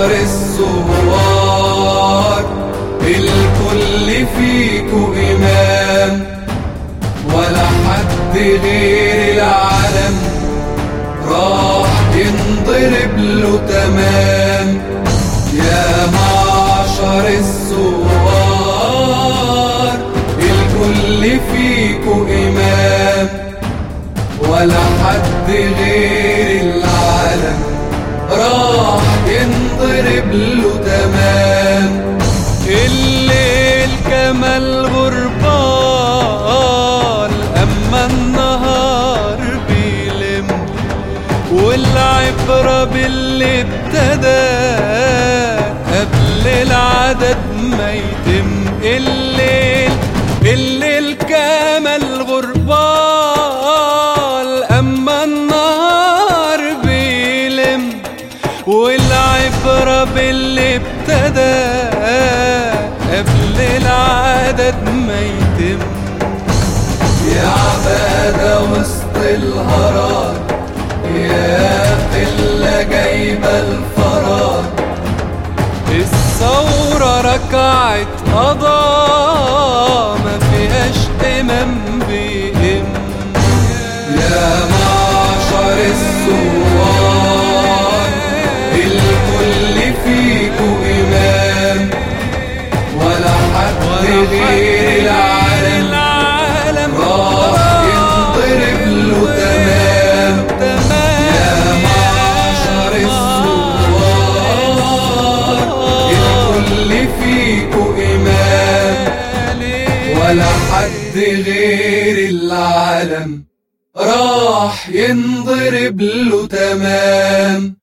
نار الثوار الكل فيكو إمام. ولا حد غير العالم راح ينضرب له تمام. يا معشر الثوار الكل فيكو إمام. ولا حد غير ينضرب له تمام الليل كمال غربال أما النهار بيلم والعبرة باللي ابتدى قبل العدد ما يتم. الليل الليل والعبرة باللي ابتدى قبل العدد ما يتم. يا عبادة وسط الهرار يا قلة جايبة الفرار الثورة ركعت قضاء الكل فيكو إمام ولا حد غير العالم. راح ينضرب له تمام.